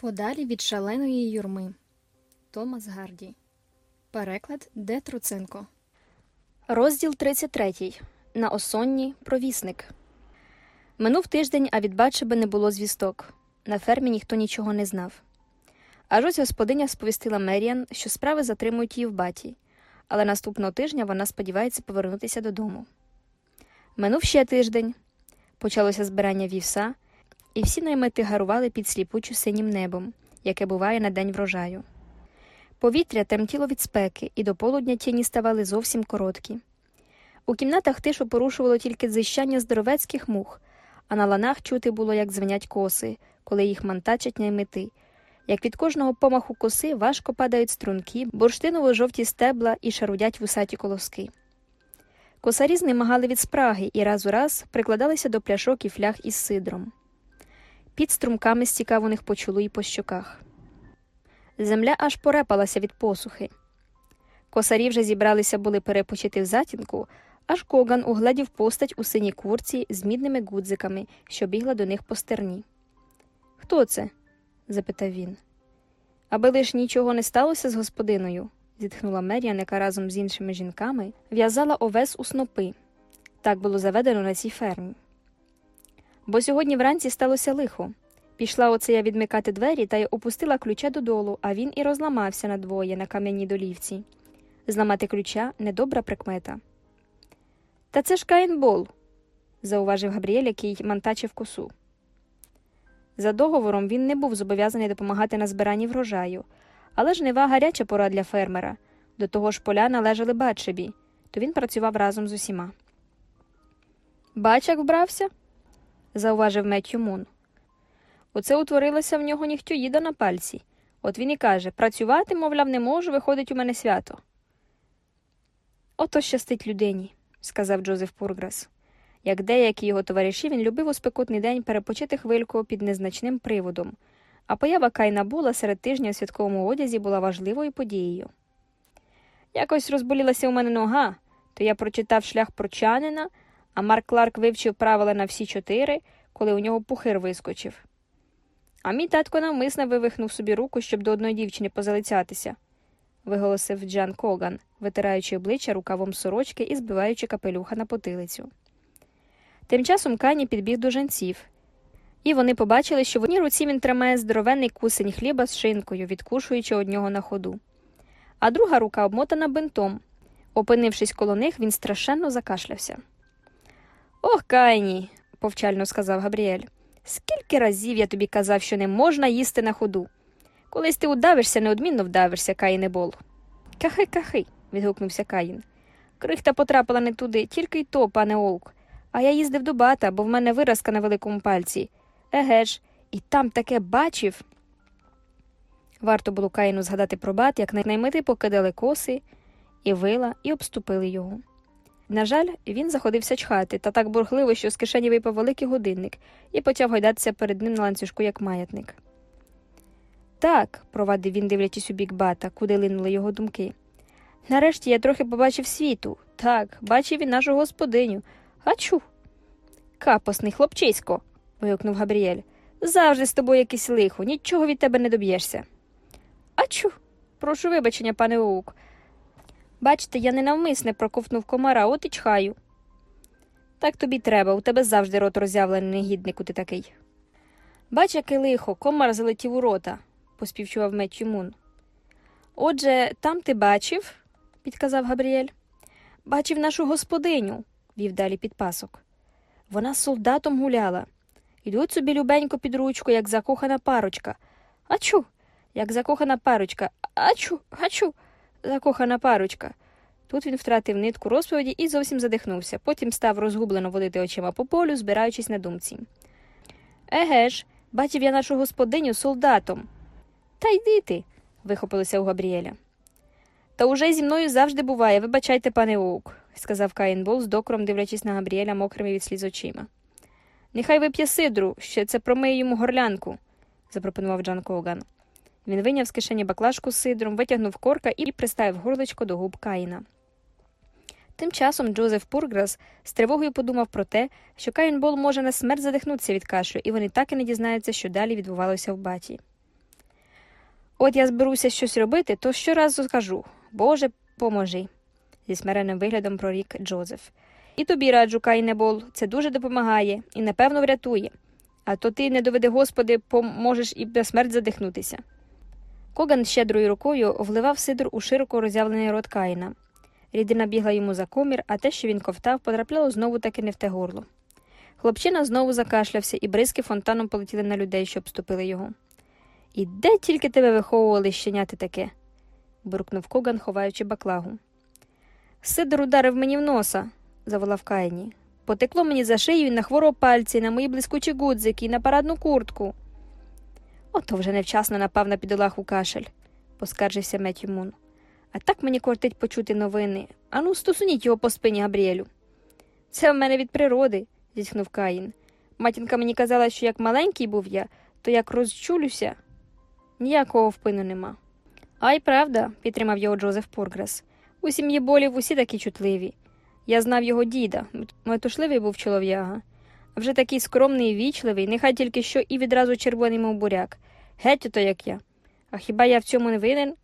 Подалі від шаленої юрми. Томас Гарді. Переклад Д. Труценко. Розділ 33. На осонні провісник. Минув тиждень, а від Батшеби не було звісток. На фермі ніхто нічого не знав. Аж ось господиня сповістила Меріан, що справи затримують її в баті, але наступного тижня вона сподівається повернутися додому. Минув ще тиждень. Почалося збирання вівса, і всі наймити гарували під сліпучу синім небом, яке буває на день врожаю. Повітря темтіло від спеки, і до полудня тіні ставали зовсім короткі. У кімнатах тишу порушувало тільки дзищання здоровецьких мух, а на ланах чути було, як дзвенять коси, коли їх мантачать наймити. Як від кожного помаху коси важко падають струнки, бурштиново жовті стебла і шарудять вусаті колоски. Косарі знемагали від спраги і раз у раз прикладалися до пляшок і фляг із сидром. Під струмками стікав у них по чолу і по щоках. Земля аж порепалася від посухи. Косарі вже зібралися були перепочити в затінку, аж Коган угледів постать у синій курці з мідними гудзиками, що бігла до них по стерні. Хто це? запитав він. Аби лиш нічого не сталося з господиною, зітхнула Меріан, яка разом з іншими жінками в'язала овес у снопи. Так було заведено на цій фермі. Бо сьогодні вранці сталося лихо. Пішла оце я відмикати двері та й опустила ключа додолу, а він і розламався надвоє на кам'яній долівці. Зламати ключа недобра прикмета. Та це ж Каїнбол, зауважив Габріель, який мантачив косу. За договором він не був зобов'язаний допомагати на збиранні врожаю, але жнива гаряча пора для фермера. До того ж поля належали Батшебі, то він працював разом з усіма. Бач, як вбрався? Зауважив Меттю Мун. Оце утворилося в нього нігтюїда на пальці. От він і каже працювати, мовляв, не можу, виходить у мене свято. Ото щастить людині, сказав Джозеф Пурграс. Як деякі його товариші, він любив у спекотний день перепочити хвильку під незначним приводом, а поява Кайна Була серед тижня у святковому одязі була важливою подією. Якось розболілася у мене нога, то я прочитав шлях прочанина, а Марк Кларк вивчив правила на всі чотири, коли у нього пухир вискочив. А мій татко навмисно вивихнув собі руку, щоб до одної дівчини позалицятися, виголосив Джан Коган, витираючи обличчя рукавом сорочки і збиваючи капелюха на потилицю. Тим часом Кані підбіг до жанців, і вони побачили, що в одній руці він тримає здоровенний кусень хліба з шинкою, відкушуючи од нього на ходу. А друга рука обмотана бинтом. Опинившись коло них, він страшенно закашлявся. Ох, Кайні, повчально сказав Габріель. Скільки разів я тобі казав, що не можна їсти на ходу. Колись ти удавишся, неодмінно вдавишся, Каїнебол. Кахи, кахи. відгукнувся Каїн. Крихта потрапила не туди, тільки й то, пане Оук. А я їздив до бата, бо в мене виразка на великому пальці. Еге ж, і там таке бачив. Варто було Каїну згадати про бат, як наймити покидали коси і вила, і обступили його. На жаль, він заходився чхати та так бурхливо, що з кишені випав великий годинник і почав гойдатися перед ним на ланцюжку, як маятник. Так, провадив він, дивлячись у бік бата, куди линули його думки. Нарешті я трохи побачив світу. Так, бачив і нашу господиню. Ачу. Капосний хлопчисько. вигукнув Габріель. Завжди з тобою якесь лихо, нічого від тебе не доб'єшся. Ачу. Прошу вибачення, пане Оук. Бачите, я ненавмисне проковтнув комара, от і чхаю. Так тобі треба, у тебе завжди рот роззявлений, негіднику ти такий. Бач, яке лихо, комар залетів у рота, поспівчував Меттю Мун. Отже, там ти бачив, підказав Габріель. Бачив нашу господиню, вів далі підпасок. Вона з солдатом гуляла. Йдуть собі любенько під ручку, як закохана парочка. Ачу, як закохана парочка. Ачу, ачу закохана парочка. Тут він втратив нитку розповіді і зовсім задихнувся, потім став розгублено водити очима по полю, збираючись на думці. Еге ж, бачив я нашу господиню солдатом. Та йди ти, вихопилося у Габріеля. Та уже зі мною завжди буває, вибачайте, пане Оук, сказав Каїнбол, з докором дивлячись на Габріеля мокрими від сліз очима. Нехай вип'є сидру, ще це промиє йому горлянку, запропонував Джан Коган. Він виняв з кишені баклажку з сидром, витягнув корка і приставив горличко до губ Каїна. Тим часом Джозеф Пурграс з тривогою подумав про те, що Каїнбол може на смерть задихнутися від кашлю, і вони так і не дізнаються, що далі відбувалося в баті. От я зберуся щось робити, то щоразу скажу Боже, поможи, зі смиренним виглядом прорік Джозеф. І тобі раджу, Кайнебол, це дуже допомагає і, напевно, врятує. А то ти, не доведи, Господи, поможеш і на смерть задихнутися. Коган щедрою рукою вливав сидр у широко роззявлений рот Каїна. Рідина бігла йому за комір, а те, що він ковтав, потрапляло знову таки не в те горло. Хлопчина знову закашлявся, і бризки фонтаном полетіли на людей, що обступили його. І де тільки тебе виховували щеняти таке? буркнув Коган, ховаючи баклагу. Сидор ударив мені в носа, заволав Кайні. Потекло мені за шию і на хворо пальці, на мої блискучі гудзики, і на парадну куртку. Ото вже невчасно напав на підолаху кашель, поскаржився Меттю Мун. А так мені кортить почути новини. Ану, стосуніть його по спині Габріелю. Це в мене від природи, зітхнув Каїн. Матінка мені казала, що як маленький був я, то як розчулюся, ніякого впину нема. Ай, правда, підтримав його Джозеф Поргрес. У сім'ї болів усі такі чутливі. Я знав його діда, метушливий був чолов'яга. Вже такий скромний і вічливий, нехай тільки що і відразу червоний, мов буряк. Геть ото як я. А хіба я в цьому не винен?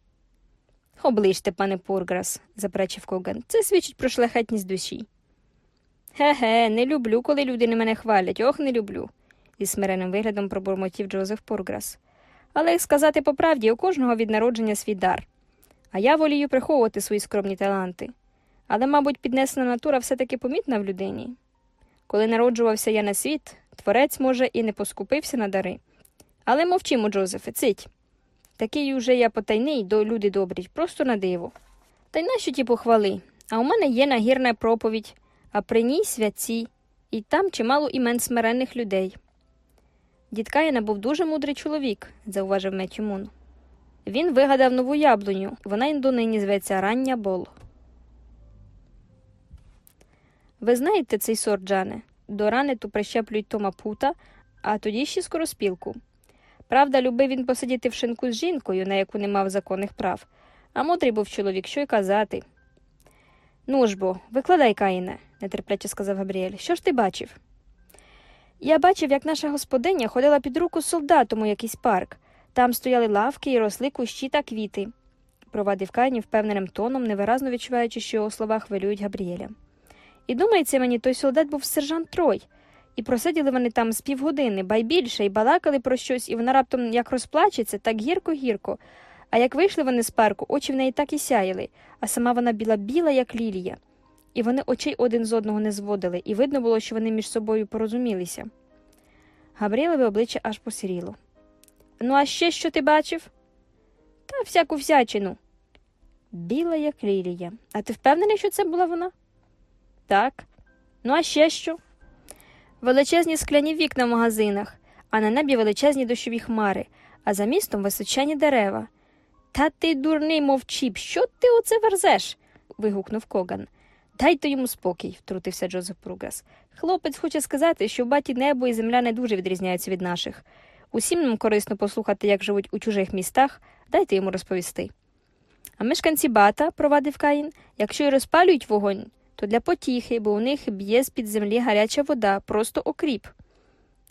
Оближте, пане Порграс, заперечив Коган. Це свідчить про шляхетність душі. Ге-ге, не люблю, коли люди не мене хвалять, ох, не люблю, зі смиренним виглядом пробурмотів Джозеф Порграс. Але як сказати по правді, у кожного від народження свій дар. А я волію приховувати свої скромні таланти. Але, мабуть, піднесена натура все таки помітна в людині. Коли народжувався я на світ, творець, може, і не поскупився на дари. Але мовчимо, Джозефе, цить. Такий уже я потайний до люди добрі, просто на диво. Та й нащо ті похвали? А у мене є нагірна проповідь, а при ній святці, і там чимало імен смиренних людей. Дід Каїна був дуже мудрий чоловік, зауважив Меттю Мун. Він вигадав нову яблуню, вона й донині зветься рання бол. Ви знаєте цей сорт, Джане? До рани ту прищеплюють Тома пута, а тоді ще скороспілку. Правда, любив він посидіти в шинку з жінкою, на яку не мав законних прав, а мудрий був чоловік, що й казати. Ну ж бо, викладай, Каїне, нетерпляче сказав Габріель. Що ж ти бачив? Я бачив, як наша господиня ходила під руку з солдатом у якийсь парк. Там стояли лавки і росли кущі та квіти, провадив Кайні впевненим тоном, невиразно відчуваючи, що його слова хвилюють Габріеля. І думається мені, той солдат був сержант Трой, і просиділи вони там з півгодини, ба й більше, і балакали про щось, і вона раптом як розплачеться, так гірко-гірко. А як вийшли вони з парку, очі в неї так і сяяли, а сама вона біла біла, як лілія. І вони очей один з одного не зводили, і видно було, що вони між собою порозумілися. Габріелеве обличчя аж посіріло. Ну, а ще що ти бачив? Та всяку всячину. Біла, як лілія. А ти впевнений, що це була вона? Так. Ну, а ще що? Величезні скляні вікна в магазинах, а на небі величезні дощові хмари, а за містом височені дерева. Та ти, дурний, мовчіп, що ти оце верзеш? вигукнув Коган. Дайте йому спокій, втрутився Джозеф Пругас. Хлопець хоче сказати, що в баті небо і земля не дуже відрізняються від наших. Усім нам корисно послухати, як живуть у чужих містах, дайте йому розповісти. А мешканці бата, провадив Каїн, якщо й розпалюють вогонь, то для потіхи, бо у них б'є з під землі гаряча вода, просто окріп.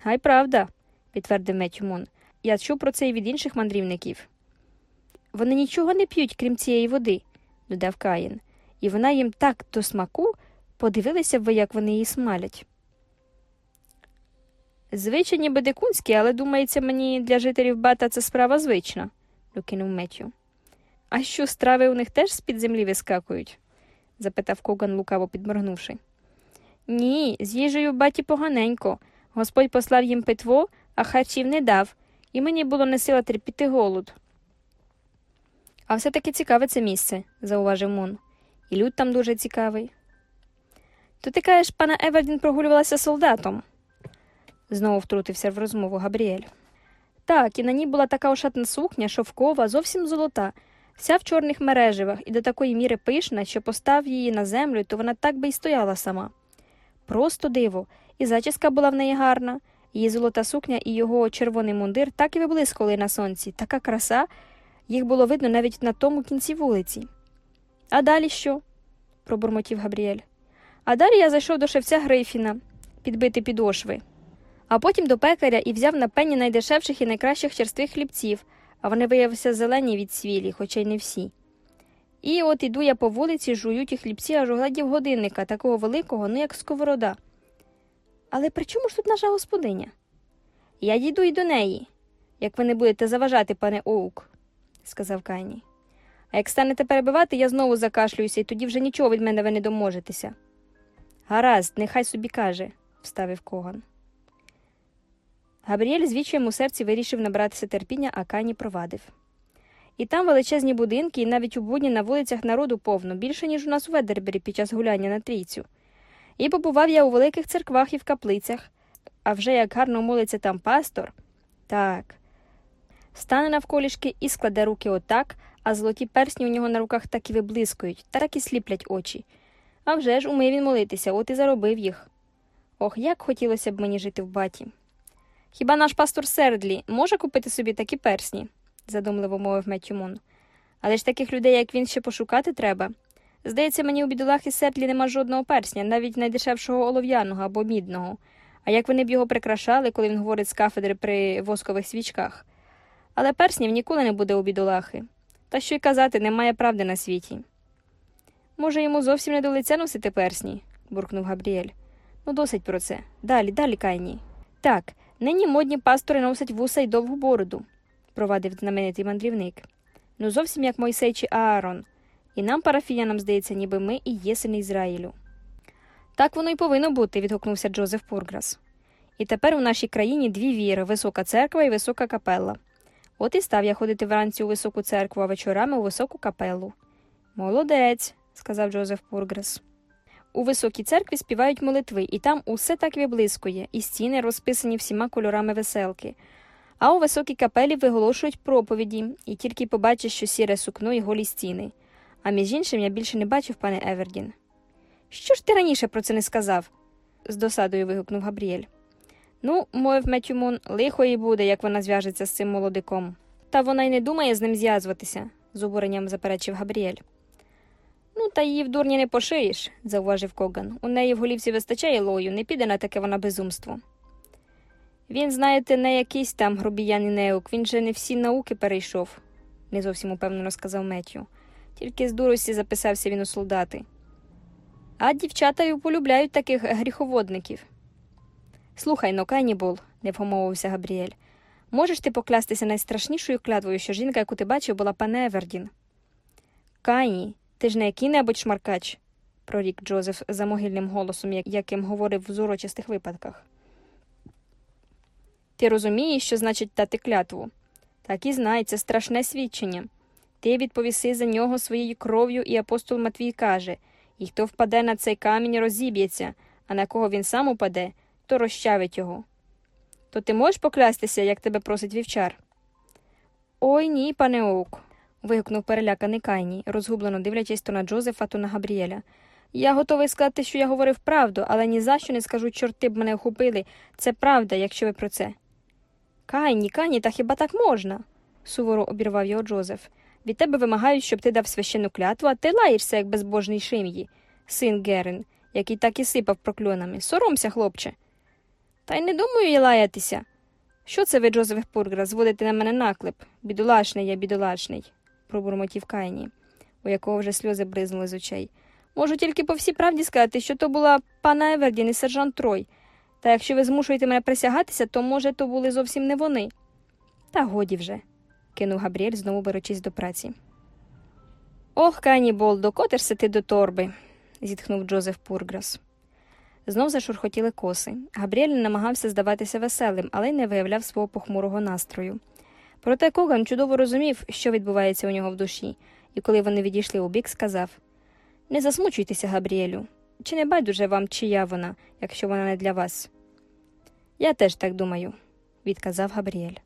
Гай правда, підтвердив Метюмон. Я чув про це і від інших мандрівників. Вони нічого не п'ють, крім цієї води, додав Каїн, і вона їм так до смаку подивилися б ви, як вони її смалять. Звичай ніби дикунські, але думається мені, для жителів бата це справа звична, докинув Меттю. А що страви у них теж з під землі вискакують? Запитав Коган, лукаво підморгнувши. Ні, з їжею баті поганенько. Господь послав їм питво, а харчів не дав, і мені було не сила терпіти голод. А все таки цікаве це місце, зауважив Мун. І люд там дуже цікавий. То ти кажеш, пана Евердін прогулювалася солдатом, знову втрутився в розмову Габріель. Так, і на ній була така ошатна сукня, шовкова, зовсім золота, вся в чорних мереживах і до такої міри пишна, що постав її на землю, то вона так би й стояла сама. Просто диво, і зачіска була в неї гарна, її золота сукня і його червоний мундир так і виблискували на сонці, така краса, їх було видно навіть на тому кінці вулиці. А далі що? пробурмотів Габріель. А далі я зайшов до шевця Грифіна, підбити підошви, а потім до пекаря і взяв на пені найдешевших і найкращих черствих хлібців, а вони виявилися зелені від свілі, хоча й не всі. І от іду я по вулиці, жую ті хлібці, аж угледів годинника, такого великого, ну як сковорода. Але при чому ж тут наша господиня? Я дійду й до неї, як ви не будете заважати, пане Оук, сказав Кайні. А як станете перебивати, я знову закашлююся, і тоді вже нічого від мене ви не доможетеся. Гаразд, нехай собі каже, вставив Коган. Габріель з вічаєм у серці вирішив набратися терпіння, а Кайні провадив. І там величезні будинки, і навіть у будні на вулицях народу повно, більше, ніж у нас у Ведербері під час гуляння на трійцю. І побував я у великих церквах і в каплицях, а вже як гарно молиться там пастор. Так. Стане навколішки і складе руки отак, а золоті персні у нього на руках так і виблискують, та так і сліплять очі. А вже ж умив він молитися, от і заробив їх. Ох, як хотілося б мені жити в баті. Хіба наш пастор Сердлі може купити собі такі персні? задумливо мовив Меттю Але ж таких людей, як він, ще пошукати треба. Здається, мені у бідолахи Сердлі нема жодного персня, навіть найдешевшого олов'яного або мідного. А як вони б його прикрашали, коли він говорить з кафедри при воскових свічках. Але перснів ніколи не буде у бідолахи. Та що й казати, немає правди на світі. Може, йому зовсім не до лиця носити персні, буркнув Габріель. Ну, досить про це. Далі, далі, Кайні. Так, нині модні пастори носять вуса й довгу бороду, провадив знаменитий мандрівник. Ну, зовсім як Мойсей чи Аарон. І нам, парафіянам, здається, ніби ми і є сини Ізраїлю. Так воно й повинно бути, відгукнувся Джозеф Пурграс. І тепер у нашій країні дві віри висока церква і висока капелла. От і став я ходити вранці у високу церкву, а вечорами у високу капелу. Молодець, сказав Джозеф Пургрес. У високій церкві співають молитви, і там усе так виблискує, і стіни розписані всіма кольорами веселки. А у високій капелі виголошують проповіді, і тільки побачиш, що сіре сукно і голі стіни. А між іншим я більше не бачив, пане Евердін. Що ж ти раніше про це не сказав? з досадою вигукнув Габріель. Ну, мовив Меттю Мун, лихо їй буде, як вона зв'яжеться з цим молодиком. Та вона й не думає з ним зв'язуватися, з обуренням заперечив Габріель. Ну, та її в дурні не пошиєш, зауважив Коган. У неї в голівці вистачає лою, не піде на таке вона безумство. Він, знаєте, не якийсь там грубіян і неук, він же не всі науки перейшов, не зовсім упевнено сказав Меттю. Тільки з дурості записався він у солдати. А дівчата й полюбляють таких гріховодників. Слухай но, Канібол, не вгомовився Габріель. Можеш ти поклястися найстрашнішою клятвою, що жінка, яку ти бачив, була пане Евердін? Кайні, ти ж не який-небудь шмаркач, прорік Джозеф за могильним голосом, яким говорив в зурочистих випадках. Ти розумієш, що значить дати клятву? Так і знай, це страшне свідчення. Ти відповіси за нього своєю кров'ю, і апостол Матвій каже і хто впаде на цей камінь, розіб'ється, а на кого він сам упаде, то розчавить його. То ти можеш поклястися, як тебе просить вівчар? Ой ні, пане Оук. Вигукнув переляканий Кайній, розгублено дивлячись то на Джозефа, то на Габріеля. Я готовий сказати, що я говорив правду, але ні за що не скажу, чорти б мене охопили. Це правда, якщо ви про це. Кайні, Кайні, та хіба так можна? суворо обірвав його Джозеф. Від тебе вимагають, щоб ти дав священну клятву, а ти лаєшся, як безбожний шим'ї, син Герин, який так і сипав прокльонами. Соромся, хлопче. Та й не думаю я лаятися. Що це ви, Джозеф Пургра, зводите на мене наклеп? Бідолашний я, бідолашний, пробурмотів Кайні, у якого вже сльози бризнули з очей. Можу тільки по всій правді сказати, що то була пана Евердін і сержант Трой. Та якщо ви змушуєте мене присягатися, то, може, то були зовсім не вони. Та годі вже кинув Габріель, знову беручись до праці. Ох, Канібол, докотишся ти до торби, зітхнув Джозеф Пурграс. Знов зашурхотіли коси. Габріель намагався здаватися веселим, але й не виявляв свого похмурого настрою. Проте Коган чудово розумів, що відбувається у нього в душі, і коли вони відійшли у бік, сказав Не засмучуйтеся, Габріелю. Чи не байдуже вам, чия вона, якщо вона не для вас? Я теж так думаю, відказав Габріель.